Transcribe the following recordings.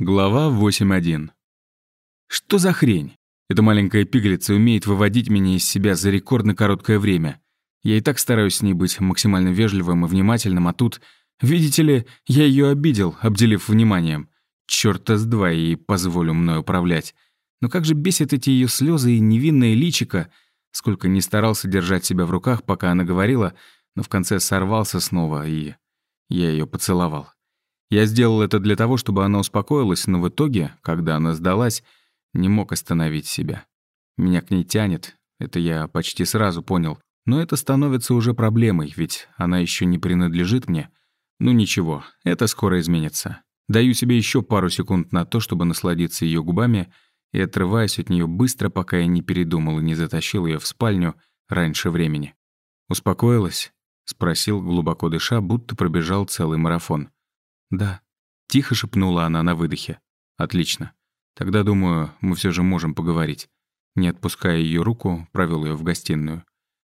Глава 8.1. Что за хрень? Эта маленькая пигалица умеет выводить меня из себя за рекордно короткое время. Я и так стараюсь с ней быть максимально вежливым и внимательным, а тут, видите ли, я ее обидел, обделив вниманием. Чёрта с два ей позволю мной управлять. Но как же бесит эти ее слезы и невинное личико. Сколько не старался держать себя в руках, пока она говорила, но в конце сорвался снова, и я ее поцеловал. Я сделал это для того, чтобы она успокоилась, но в итоге, когда она сдалась, не мог остановить себя. Меня к ней тянет, это я почти сразу понял. Но это становится уже проблемой, ведь она еще не принадлежит мне. Ну ничего, это скоро изменится. Даю себе еще пару секунд на то, чтобы насладиться ее губами, и отрываюсь от нее быстро, пока я не передумал и не затащил ее в спальню раньше времени. «Успокоилась?» — спросил, глубоко дыша, будто пробежал целый марафон. «Да», — тихо шепнула она на выдохе. «Отлично. Тогда, думаю, мы все же можем поговорить». Не отпуская ее руку, провел ее в гостиную.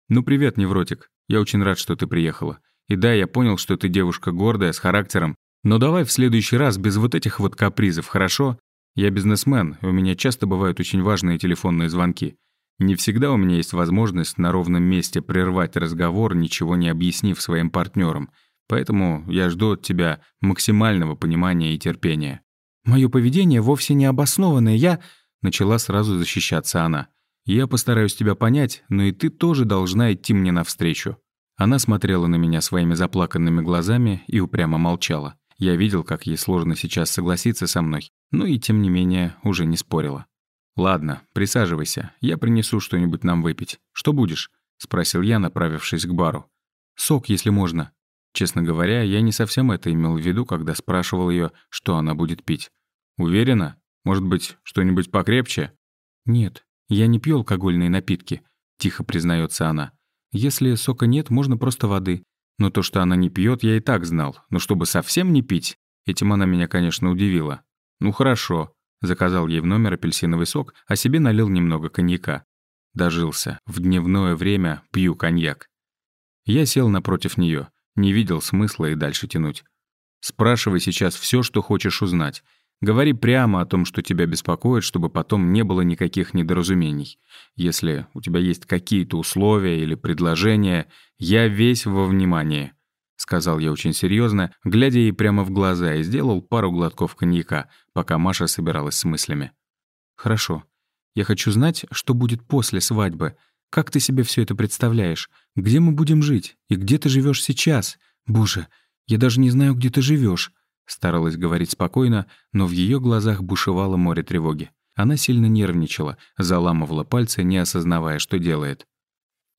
«Ну, привет, невротик. Я очень рад, что ты приехала. И да, я понял, что ты девушка гордая, с характером. Но давай в следующий раз без вот этих вот капризов, хорошо? Я бизнесмен, и у меня часто бывают очень важные телефонные звонки. Не всегда у меня есть возможность на ровном месте прервать разговор, ничего не объяснив своим партнерам. Поэтому я жду от тебя максимального понимания и терпения». «Моё поведение вовсе не обоснованное, я...» Начала сразу защищаться она. «Я постараюсь тебя понять, но и ты тоже должна идти мне навстречу». Она смотрела на меня своими заплаканными глазами и упрямо молчала. Я видел, как ей сложно сейчас согласиться со мной, но и тем не менее уже не спорила. «Ладно, присаживайся, я принесу что-нибудь нам выпить. Что будешь?» — спросил я, направившись к бару. «Сок, если можно», Честно говоря, я не совсем это имел в виду, когда спрашивал ее, что она будет пить. «Уверена? Может быть, что-нибудь покрепче?» «Нет, я не пью алкогольные напитки», — тихо признается она. «Если сока нет, можно просто воды. Но то, что она не пьет, я и так знал. Но чтобы совсем не пить, этим она меня, конечно, удивила. Ну хорошо». Заказал ей в номер апельсиновый сок, а себе налил немного коньяка. Дожился. В дневное время пью коньяк. Я сел напротив нее. Не видел смысла и дальше тянуть. Спрашивай сейчас все, что хочешь узнать. Говори прямо о том, что тебя беспокоит, чтобы потом не было никаких недоразумений. Если у тебя есть какие-то условия или предложения, я весь во внимании», — сказал я очень серьезно, глядя ей прямо в глаза, и сделал пару глотков коньяка, пока Маша собиралась с мыслями. «Хорошо. Я хочу знать, что будет после свадьбы. Как ты себе все это представляешь? Где мы будем жить? И где ты живешь сейчас? Боже, я даже не знаю, где ты живешь. Старалась говорить спокойно, но в ее глазах бушевало море тревоги. Она сильно нервничала, заламывала пальцы, не осознавая, что делает.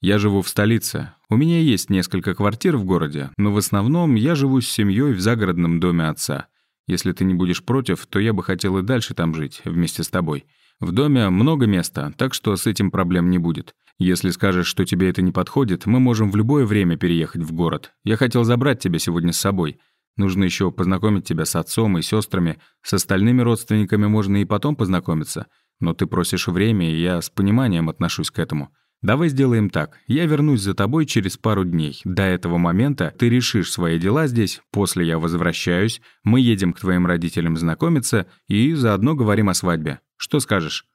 «Я живу в столице. У меня есть несколько квартир в городе, но в основном я живу с семьей в загородном доме отца. Если ты не будешь против, то я бы хотел и дальше там жить, вместе с тобой. В доме много места, так что с этим проблем не будет. Если скажешь, что тебе это не подходит, мы можем в любое время переехать в город. Я хотел забрать тебя сегодня с собой. Нужно еще познакомить тебя с отцом и сестрами. С остальными родственниками можно и потом познакомиться. Но ты просишь время, и я с пониманием отношусь к этому. Давай сделаем так. Я вернусь за тобой через пару дней. До этого момента ты решишь свои дела здесь, после я возвращаюсь, мы едем к твоим родителям знакомиться и заодно говорим о свадьбе. Что скажешь?»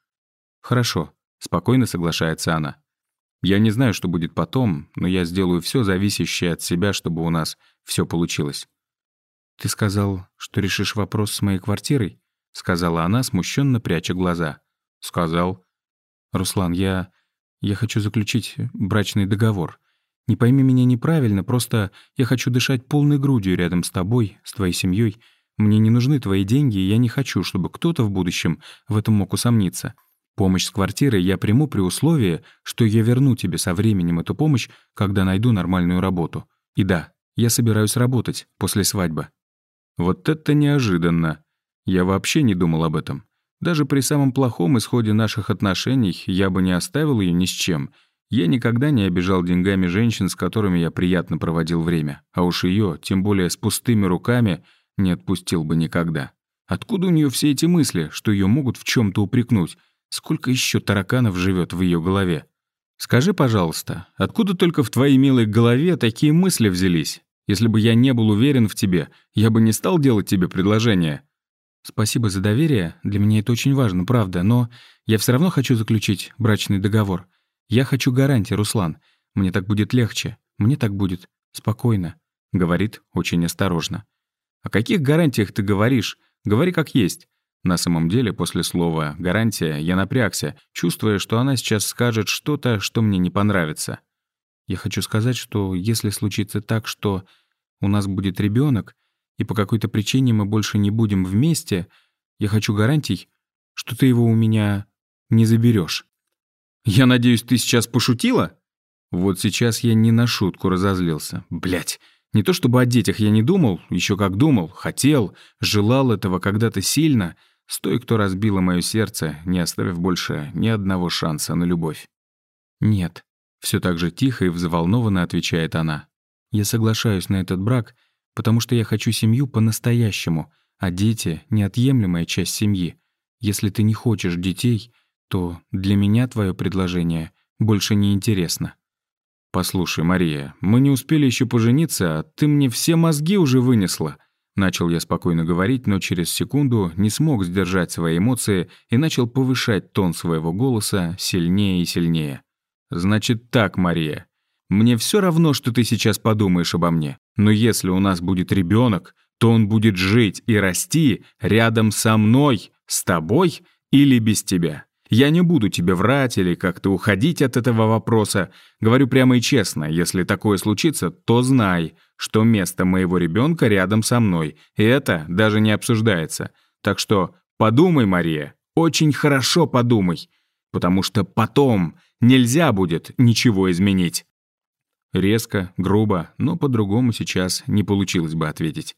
«Хорошо», — спокойно соглашается она. «Я не знаю, что будет потом, но я сделаю все зависящее от себя, чтобы у нас все получилось». «Ты сказал, что решишь вопрос с моей квартирой?» — сказала она, смущенно пряча глаза. «Сказал». «Руслан, я... я хочу заключить брачный договор. Не пойми меня неправильно, просто я хочу дышать полной грудью рядом с тобой, с твоей семьей. Мне не нужны твои деньги, и я не хочу, чтобы кто-то в будущем в этом мог усомниться. Помощь с квартирой я приму при условии, что я верну тебе со временем эту помощь, когда найду нормальную работу. И да, я собираюсь работать после свадьбы». Вот это неожиданно. Я вообще не думал об этом. Даже при самом плохом исходе наших отношений я бы не оставил ее ни с чем. Я никогда не обижал деньгами женщин, с которыми я приятно проводил время. А уж ее, тем более с пустыми руками — не отпустил бы никогда. Откуда у нее все эти мысли, что ее могут в чем то упрекнуть? Сколько еще тараканов живет в ее голове? Скажи, пожалуйста, откуда только в твоей милой голове такие мысли взялись? Если бы я не был уверен в тебе, я бы не стал делать тебе предложение. Спасибо за доверие, для меня это очень важно, правда, но я все равно хочу заключить брачный договор. Я хочу гарантии, Руслан. Мне так будет легче, мне так будет спокойно», — говорит очень осторожно. «О каких гарантиях ты говоришь? Говори как есть». На самом деле, после слова «гарантия» я напрягся, чувствуя, что она сейчас скажет что-то, что мне не понравится. Я хочу сказать, что если случится так, что у нас будет ребенок, и по какой-то причине мы больше не будем вместе, я хочу гарантий, что ты его у меня не заберешь. «Я надеюсь, ты сейчас пошутила?» Вот сейчас я не на шутку разозлился. Блять, не то чтобы о детях я не думал, еще как думал, хотел, желал этого когда-то сильно, с той, кто разбила мое сердце, не оставив больше ни одного шанса на любовь. «Нет», — все так же тихо и взволнованно отвечает она. «Я соглашаюсь на этот брак, потому что я хочу семью по-настоящему, а дети — неотъемлемая часть семьи. Если ты не хочешь детей, то для меня твое предложение больше не интересно». «Послушай, Мария, мы не успели еще пожениться, а ты мне все мозги уже вынесла». Начал я спокойно говорить, но через секунду не смог сдержать свои эмоции и начал повышать тон своего голоса сильнее и сильнее. «Значит так, Мария, мне все равно, что ты сейчас подумаешь обо мне, но если у нас будет ребенок, то он будет жить и расти рядом со мной, с тобой или без тебя. Я не буду тебе врать или как-то уходить от этого вопроса. Говорю прямо и честно, если такое случится, то знай, что место моего ребенка рядом со мной, и это даже не обсуждается. Так что подумай, Мария, очень хорошо подумай, потому что потом нельзя будет ничего изменить. Резко, грубо, но по-другому сейчас не получилось бы ответить.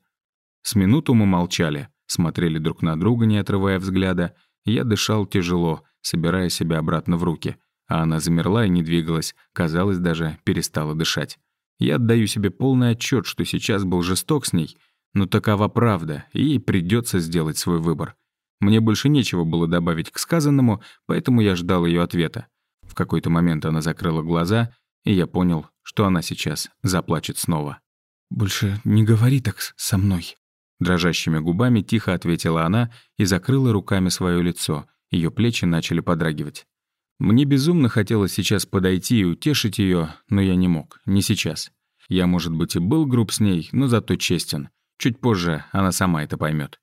С минуту мы молчали, смотрели друг на друга, не отрывая взгляда. Я дышал тяжело, собирая себя обратно в руки. А она замерла и не двигалась, казалось, даже перестала дышать. Я отдаю себе полный отчет, что сейчас был жесток с ней, но такова правда, и ей придется сделать свой выбор. Мне больше нечего было добавить к сказанному, поэтому я ждал ее ответа. В какой-то момент она закрыла глаза, и я понял, что она сейчас заплачет снова. «Больше не говори так со мной», Дрожащими губами тихо ответила она и закрыла руками свое лицо. Ее плечи начали подрагивать. Мне безумно хотелось сейчас подойти и утешить ее, но я не мог, не сейчас. Я, может быть, и был груб с ней, но зато честен. Чуть позже она сама это поймет.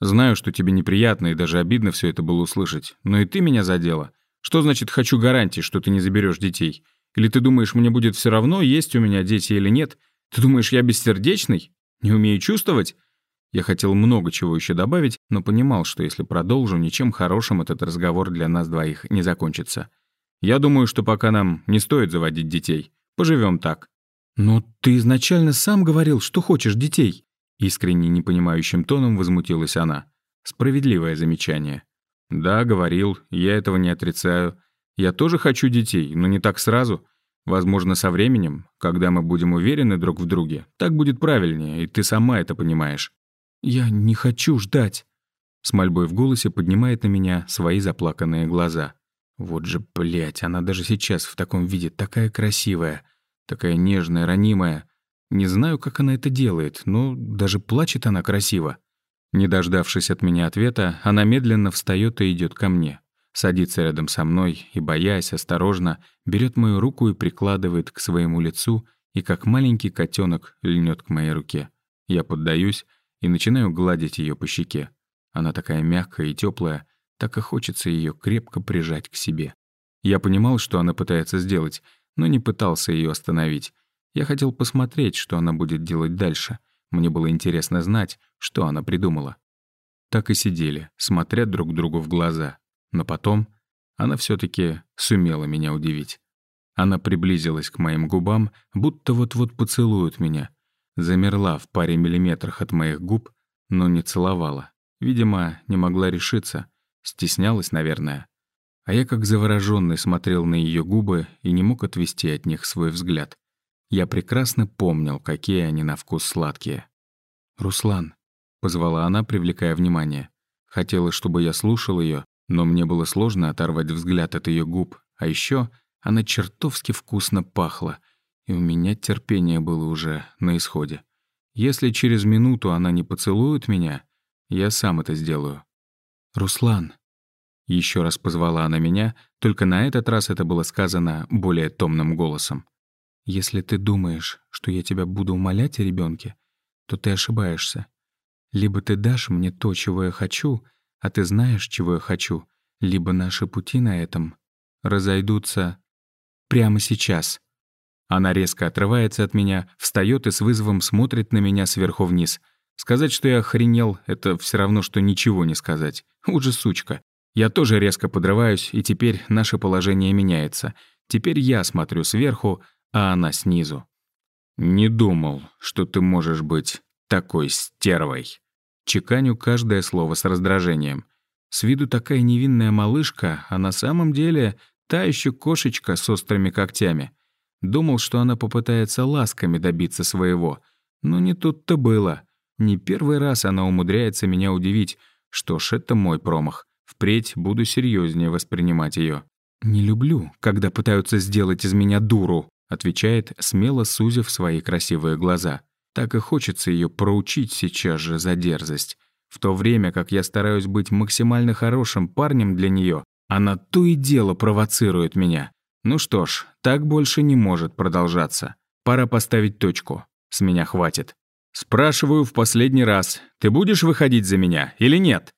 Знаю, что тебе неприятно и даже обидно все это было услышать, но и ты меня задела. Что значит «хочу гарантии, что ты не заберешь детей»? Или ты думаешь, мне будет все равно, есть у меня дети или нет? Ты думаешь, я бессердечный? Не умею чувствовать? Я хотел много чего еще добавить, но понимал, что если продолжу, ничем хорошим этот разговор для нас двоих не закончится. Я думаю, что пока нам не стоит заводить детей. Поживем так. «Но ты изначально сам говорил, что хочешь детей», искренне непонимающим тоном возмутилась она. Справедливое замечание. «Да, говорил, я этого не отрицаю. Я тоже хочу детей, но не так сразу. Возможно, со временем, когда мы будем уверены друг в друге, так будет правильнее, и ты сама это понимаешь. «Я не хочу ждать!» С мольбой в голосе поднимает на меня свои заплаканные глаза. Вот же, блядь, она даже сейчас в таком виде такая красивая, такая нежная, ранимая. Не знаю, как она это делает, но даже плачет она красиво. Не дождавшись от меня ответа, она медленно встает и идет ко мне. Садится рядом со мной и, боясь, осторожно, берет мою руку и прикладывает к своему лицу, и как маленький котенок льнет к моей руке. Я поддаюсь, и начинаю гладить ее по щеке. Она такая мягкая и теплая, так и хочется ее крепко прижать к себе. Я понимал, что она пытается сделать, но не пытался ее остановить. Я хотел посмотреть, что она будет делать дальше. Мне было интересно знать, что она придумала. Так и сидели, смотря друг другу в глаза. Но потом она все таки сумела меня удивить. Она приблизилась к моим губам, будто вот-вот поцелует меня — замерла в паре миллиметрах от моих губ, но не целовала. Видимо, не могла решиться, стеснялась, наверное. А я как заворожённый смотрел на ее губы и не мог отвести от них свой взгляд. Я прекрасно помнил, какие они на вкус сладкие. «Руслан», — позвала она, привлекая внимание. Хотела, чтобы я слушал ее, но мне было сложно оторвать взгляд от ее губ, а еще она чертовски вкусно пахла — и у меня терпение было уже на исходе. Если через минуту она не поцелует меня, Я сам это сделаю. «Руслан!» Еще раз позвала она меня, только на этот раз это было сказано более томным голосом. «Если ты думаешь, что я тебя буду умолять о ребенке, то ты ошибаешься. Либо ты дашь мне то, чего я хочу, а ты знаешь, чего я хочу, либо наши пути на этом разойдутся прямо сейчас». Она резко отрывается от меня, встает и с вызовом смотрит на меня сверху вниз. Сказать, что я охренел, это все равно, что ничего не сказать. Уже сучка. Я тоже резко подрываюсь, и теперь наше положение меняется. Теперь я смотрю сверху, а она снизу. «Не думал, что ты можешь быть такой стервой». Чеканю каждое слово с раздражением. С виду такая невинная малышка, а на самом деле та еще кошечка с острыми когтями. Думал, что она попытается ласками добиться своего. Но не тут-то было. Не первый раз она умудряется меня удивить. Что ж, это мой промах. Впредь буду серьезнее воспринимать ее. «Не люблю, когда пытаются сделать из меня дуру», отвечает, смело сузив свои красивые глаза. Так и хочется ее проучить сейчас же за дерзость. В то время как я стараюсь быть максимально хорошим парнем для нее, она то и дело провоцирует меня. Ну что ж, так больше не может продолжаться. Пора поставить точку. С меня хватит. Спрашиваю в последний раз, ты будешь выходить за меня или нет?